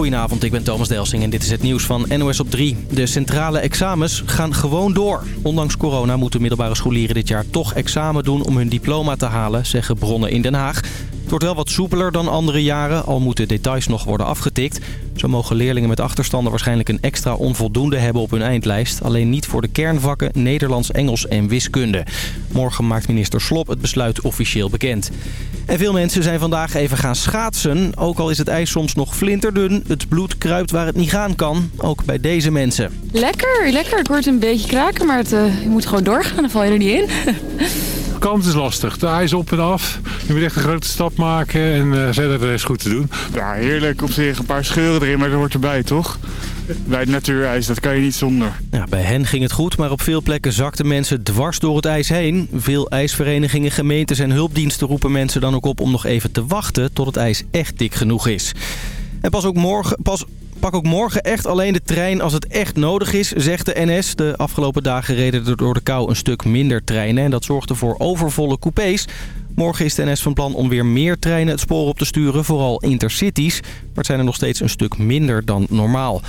Goedenavond, ik ben Thomas Delsing en dit is het nieuws van NOS op 3. De centrale examens gaan gewoon door. Ondanks corona moeten middelbare scholieren dit jaar toch examen doen om hun diploma te halen, zeggen bronnen in Den Haag. Het wordt wel wat soepeler dan andere jaren, al moeten details nog worden afgetikt. Zo mogen leerlingen met achterstanden waarschijnlijk een extra onvoldoende hebben op hun eindlijst. Alleen niet voor de kernvakken Nederlands, Engels en wiskunde. Morgen maakt minister Slop het besluit officieel bekend. En veel mensen zijn vandaag even gaan schaatsen. Ook al is het ijs soms nog flinterdun, het bloed kruipt waar het niet gaan kan. Ook bij deze mensen. Lekker, lekker. Het wordt een beetje kraken, maar het, uh, je moet gewoon doorgaan. Dan val je er niet in. kant is lastig. De ijs op en af. Je moet echt een grote stap maken en uh, verder de rest goed te doen. Ja, heerlijk op zich. Een paar scheuren erin, maar dat hoort erbij, toch? Bij het natuurijs, dat kan je niet zonder. Ja, bij hen ging het goed, maar op veel plekken zakten mensen dwars door het ijs heen. Veel ijsverenigingen, gemeentes en hulpdiensten roepen mensen dan ook op om nog even te wachten tot het ijs echt dik genoeg is. En pas ook morgen, pas Pak ook morgen echt alleen de trein als het echt nodig is, zegt de NS. De afgelopen dagen reden er door de kou een stuk minder treinen. En dat zorgde voor overvolle coupés. Morgen is de NS van plan om weer meer treinen het spoor op te sturen, vooral intercities. Maar het zijn er nog steeds een stuk minder dan normaal.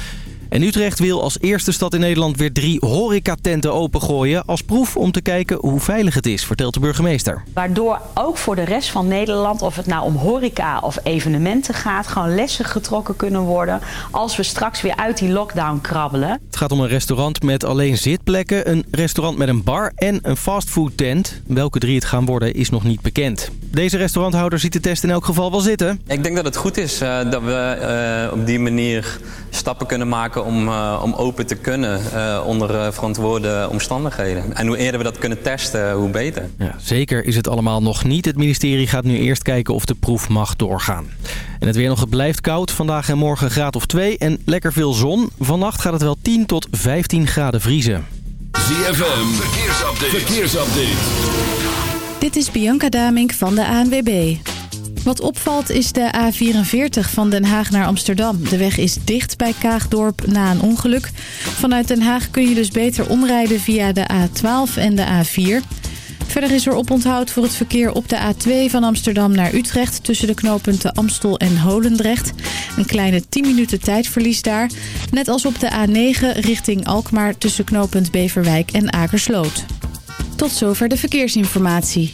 En Utrecht wil als eerste stad in Nederland weer drie horecatenten opengooien... als proef om te kijken hoe veilig het is, vertelt de burgemeester. Waardoor ook voor de rest van Nederland, of het nou om horeca of evenementen gaat... gewoon lessen getrokken kunnen worden als we straks weer uit die lockdown krabbelen. Het gaat om een restaurant met alleen zitplekken, een restaurant met een bar en een fastfoodtent. Welke drie het gaan worden is nog niet bekend. Deze restauranthouder ziet de test in elk geval wel zitten. Ik denk dat het goed is uh, dat we uh, op die manier stappen kunnen maken om, uh, om open te kunnen uh, onder uh, verantwoorde omstandigheden. En hoe eerder we dat kunnen testen, hoe beter. Ja, zeker is het allemaal nog niet. Het ministerie gaat nu eerst kijken of de proef mag doorgaan. En het weer nog, het blijft koud. Vandaag en morgen een graad of 2 en lekker veel zon. Vannacht gaat het wel 10 tot 15 graden vriezen. ZFM, verkeersupdate. verkeersupdate. Dit is Bianca Damink van de ANWB. Wat opvalt is de A44 van Den Haag naar Amsterdam. De weg is dicht bij Kaagdorp na een ongeluk. Vanuit Den Haag kun je dus beter omrijden via de A12 en de A4. Verder is er oponthoud voor het verkeer op de A2 van Amsterdam naar Utrecht... tussen de knooppunten Amstel en Holendrecht. Een kleine 10 minuten tijdverlies daar. Net als op de A9 richting Alkmaar tussen knooppunt Beverwijk en Akersloot. Tot zover de verkeersinformatie.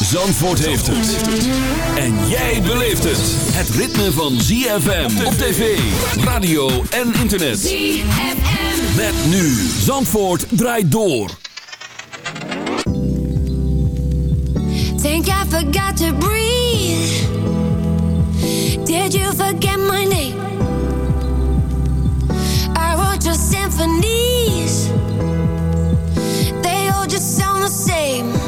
Zandvoort heeft het. En jij beleeft het. Het ritme van ZFM op tv, radio en internet. ZFM. Met nu. Zandvoort draait door. Think I forgot to breathe. Did you forget my name? I wrote your symphonies. They all just sound the same.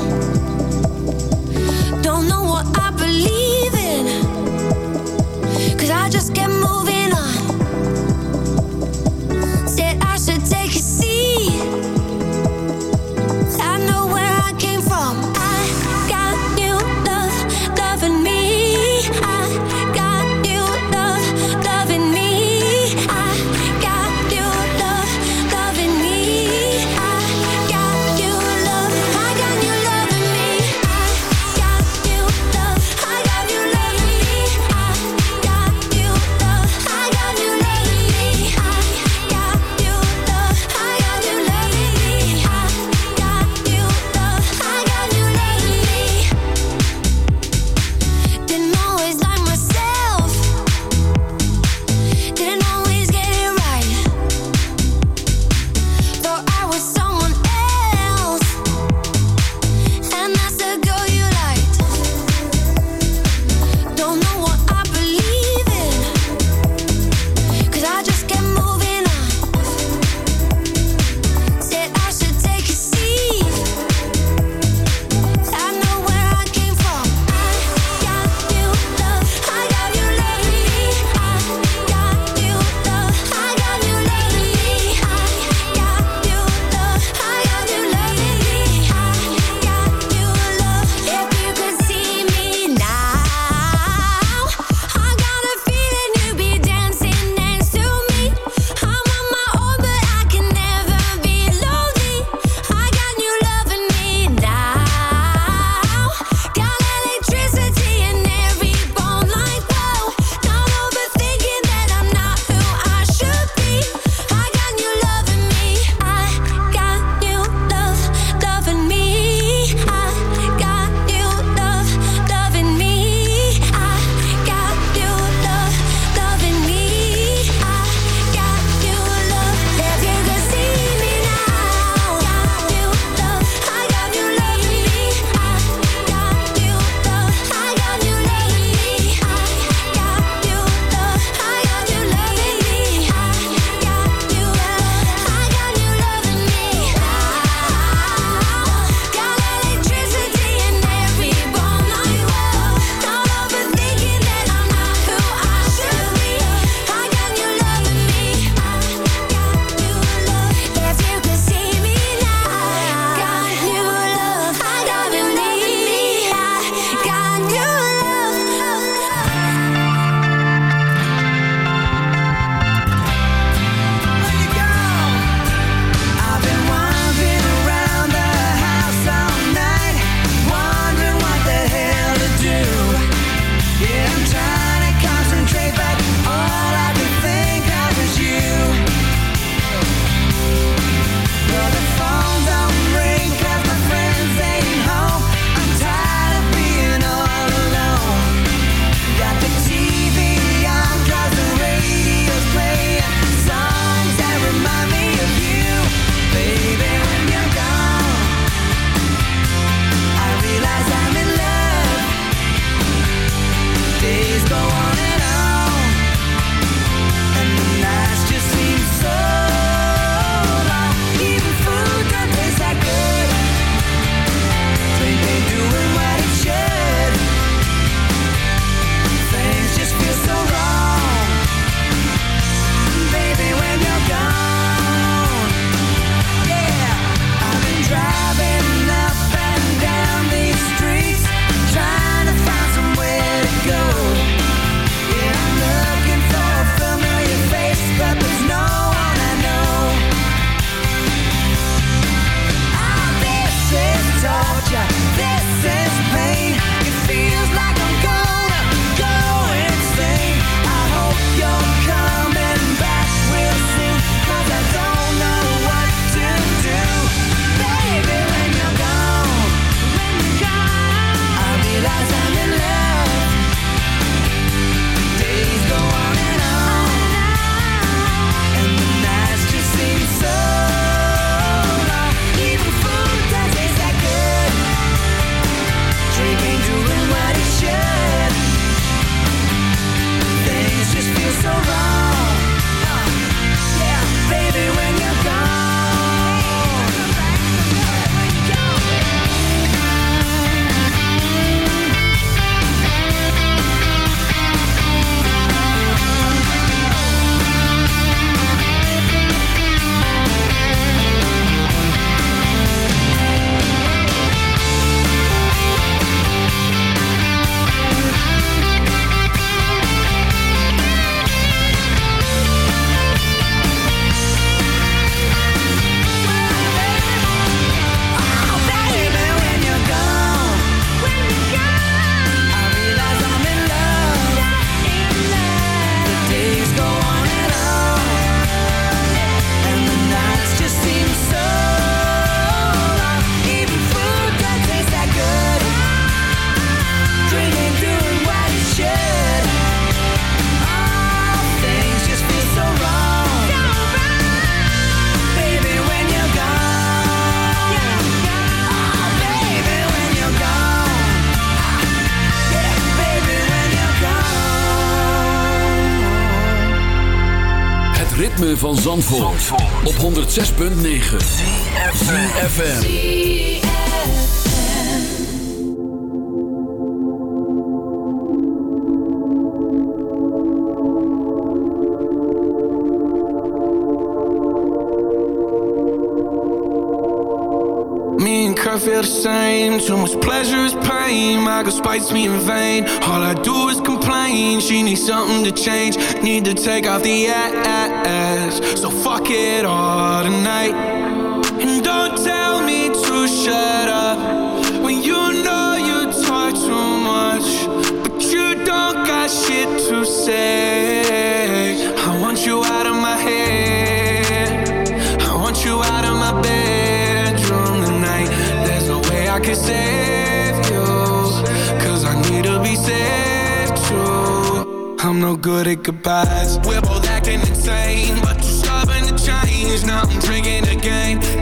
Van Zandvoort, op 106.9 CFFM Me and Kurt feel the same. Too much pleasure is pain. My girl spites me in vain. All I do is complain. She needs something to change. Need to take off the ass. So fuck it all tonight. And don't tell me to shut up when you know you talk too much, but you don't got shit to say. I want you out of my head. I want you out of my bedroom tonight. There's no way I can save you. Cause I need to be saved too. I'm no good at goodbyes. We're both acting insane, but you're stubborn to change. Now I'm drinking again.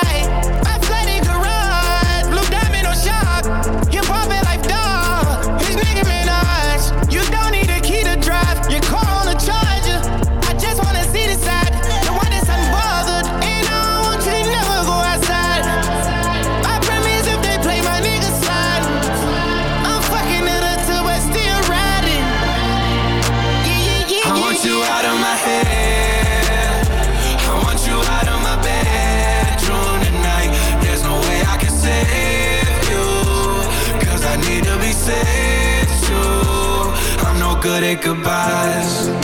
say goodbyes.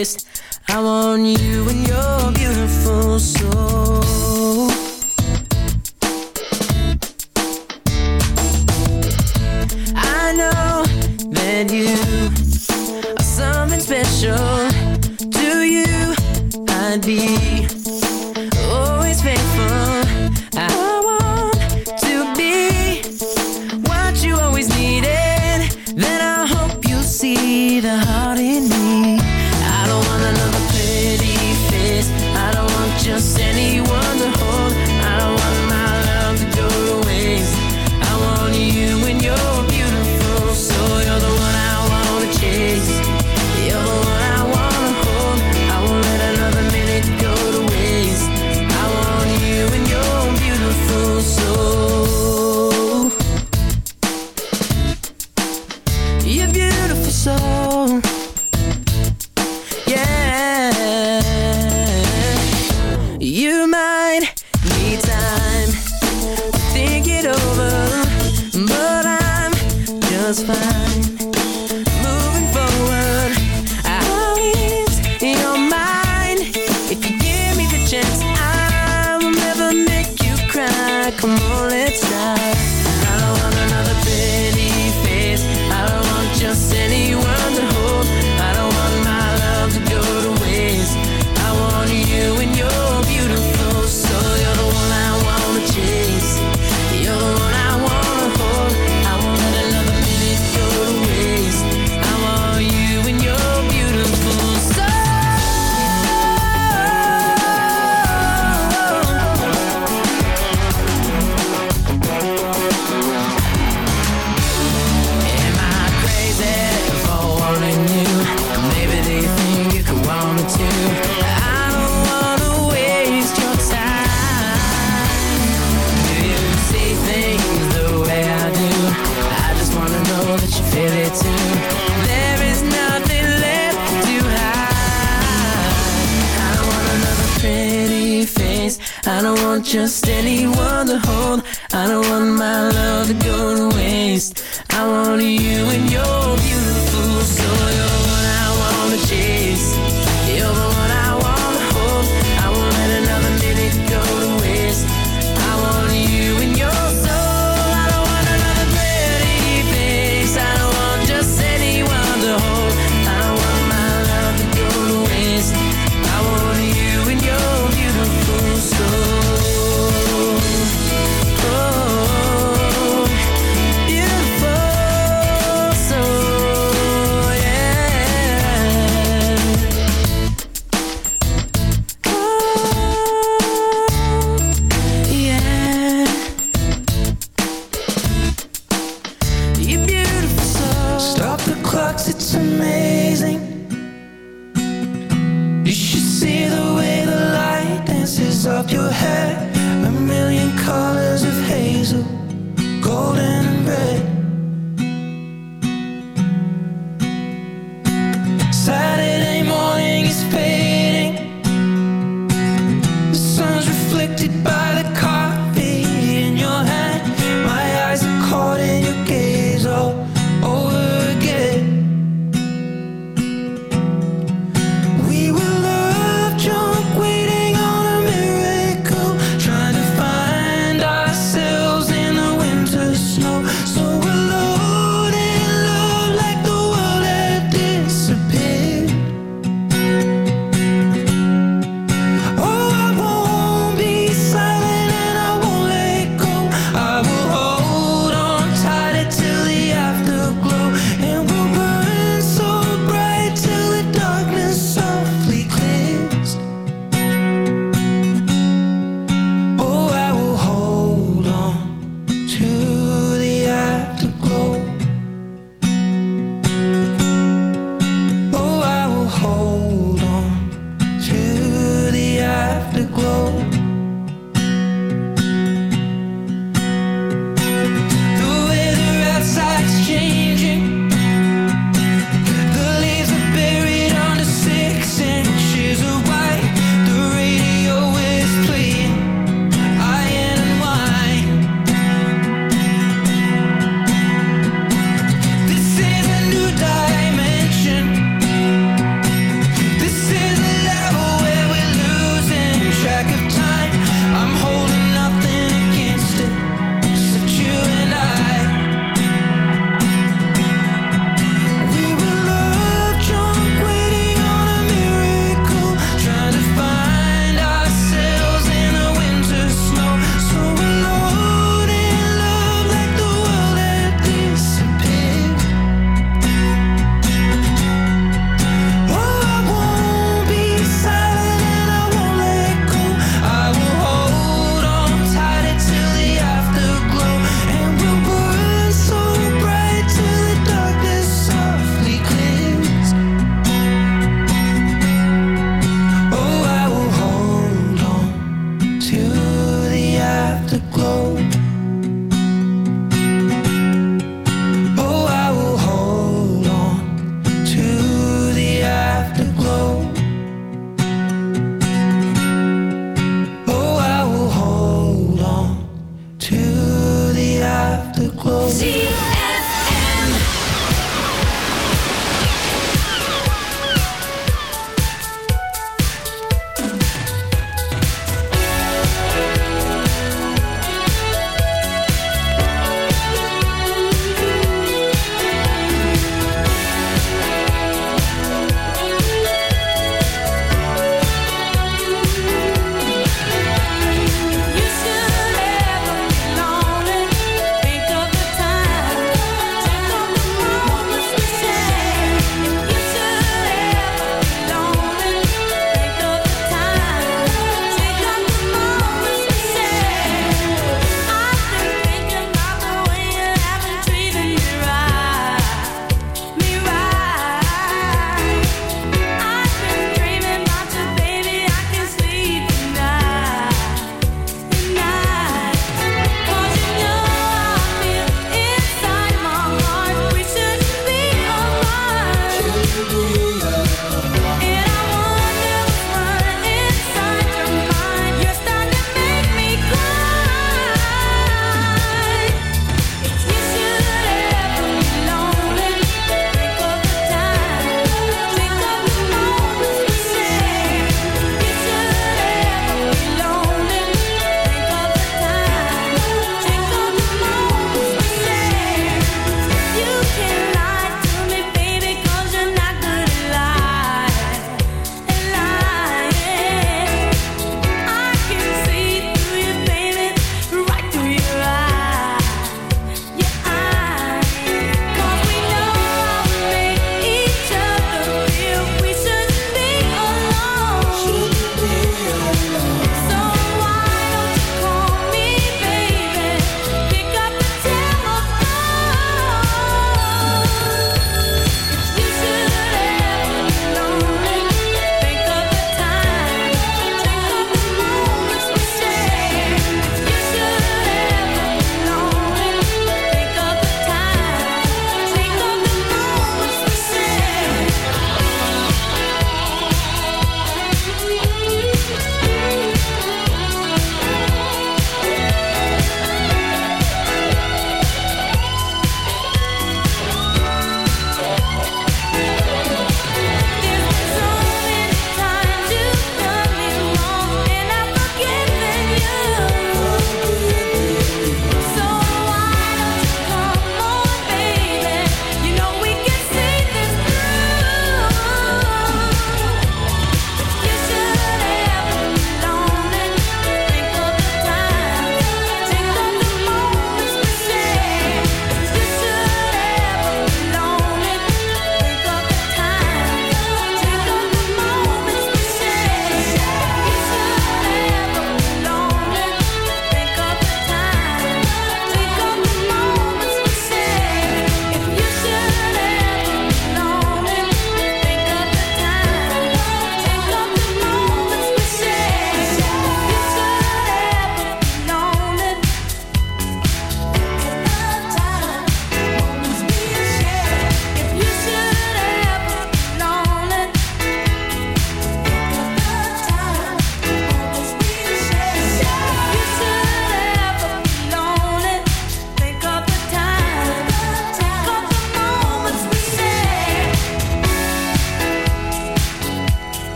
waist. I want you and your beautiful soul. I know that you are something special. To you, I'd be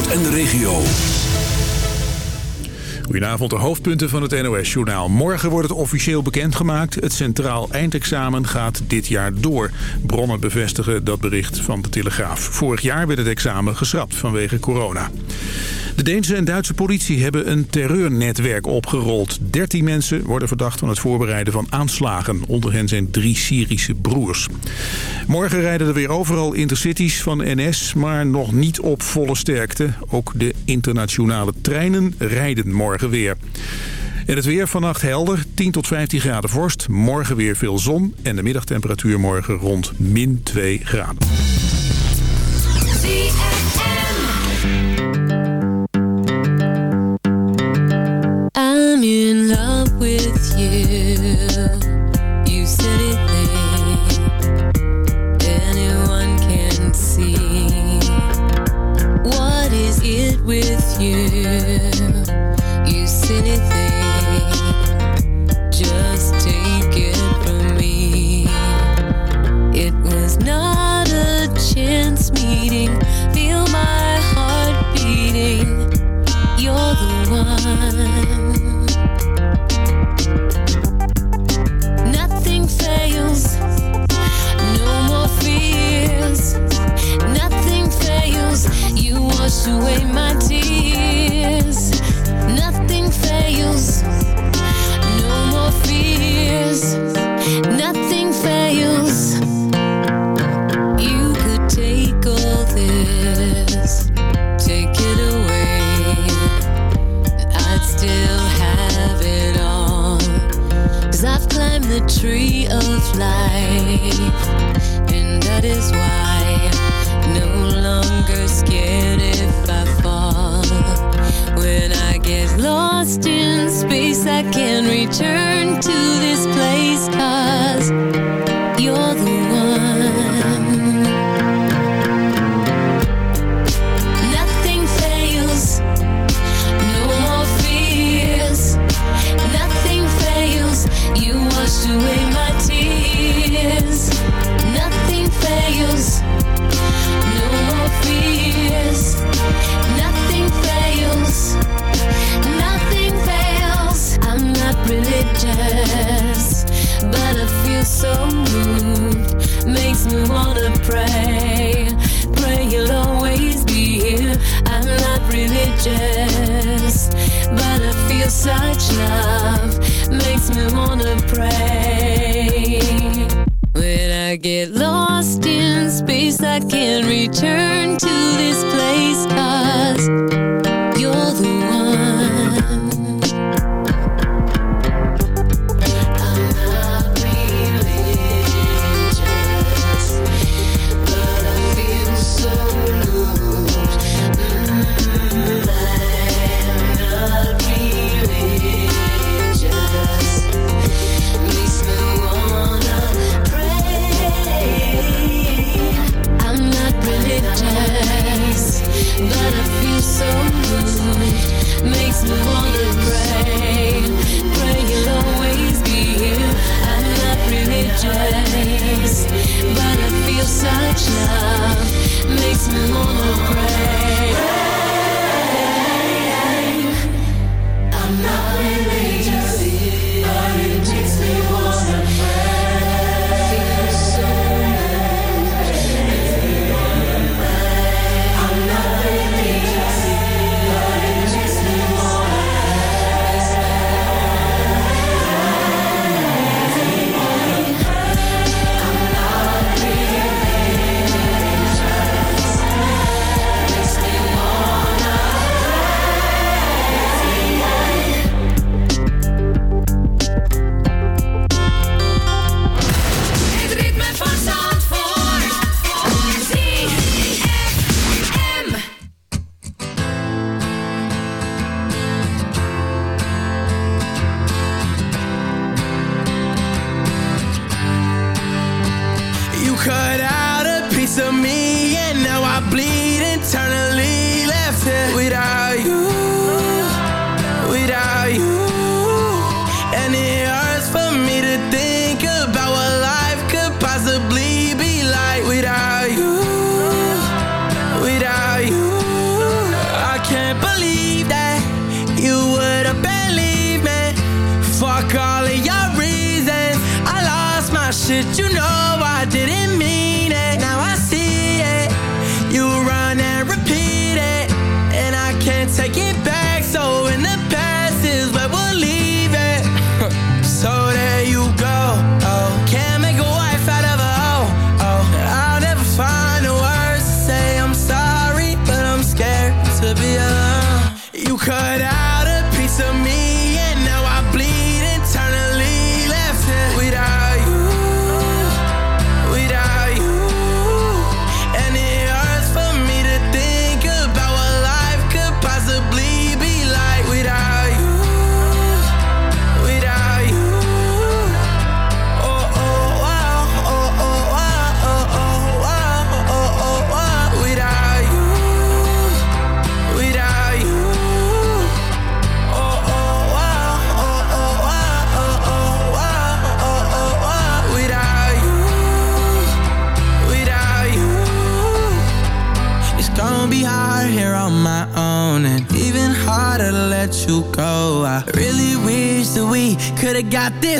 Zandvoort en de regio. Goedenavond, de hoofdpunten van het NOS-journaal. Morgen wordt het officieel bekendgemaakt. Het centraal eindexamen gaat dit jaar door. Bronnen bevestigen dat bericht van de Telegraaf. Vorig jaar werd het examen geschrapt vanwege corona. De Deense en Duitse politie hebben een terreurnetwerk opgerold. 13 mensen worden verdacht van het voorbereiden van aanslagen. Onder hen zijn drie Syrische broers. Morgen rijden er weer overal intercities van NS, maar nog niet op volle sterkte. Ook de internationale treinen rijden morgen weer. En het weer vannacht helder, 10 tot 15 graden vorst. Morgen weer veel zon en de middagtemperatuur morgen rond min 2 graden. I'm in love with you. You said it. Anyone can see. What is it with away my could've got this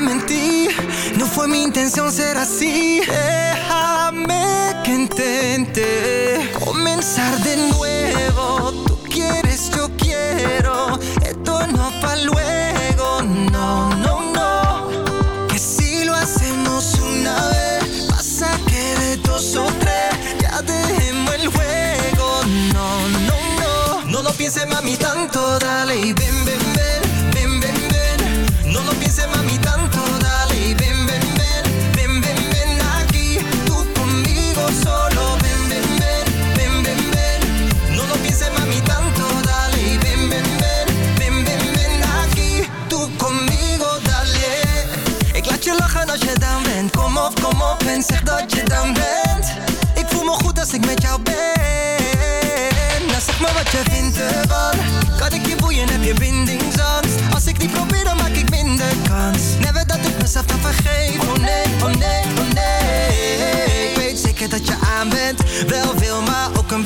no fue mi intención ser así. Déjame que intente comenzar de nuevo. Tú quieres, yo quiero. Esto no va luego, no, no, no. Que si lo hacemos una vez, pasa que de dos o tres ya dejemos el juego. No, no, no. No lo pienses mami tanto, dale y ven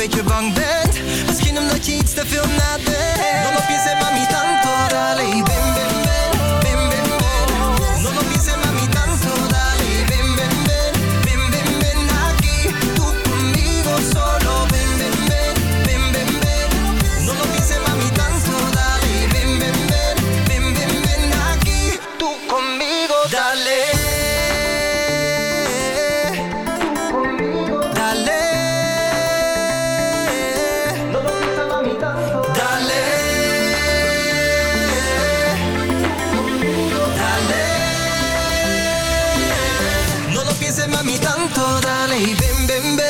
beetje bang bent. Misschien omdat je iets te veel nadenkt. Se mami tanto, dale y ven, ven, ven.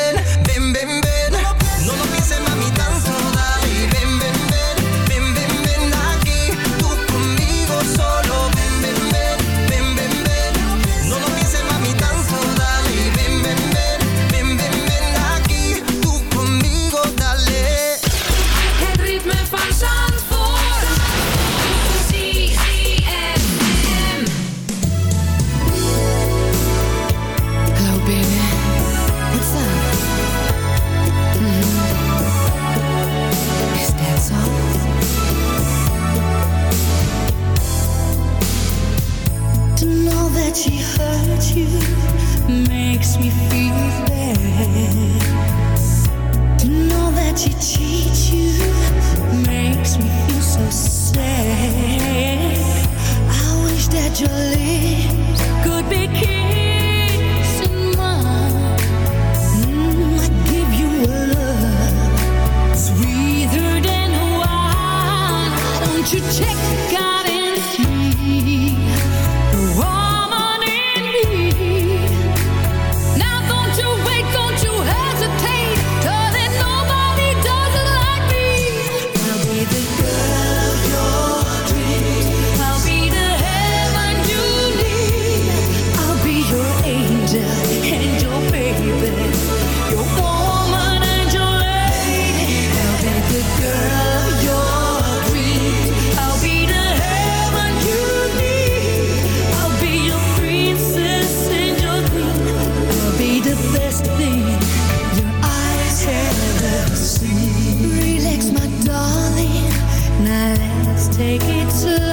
take it slow.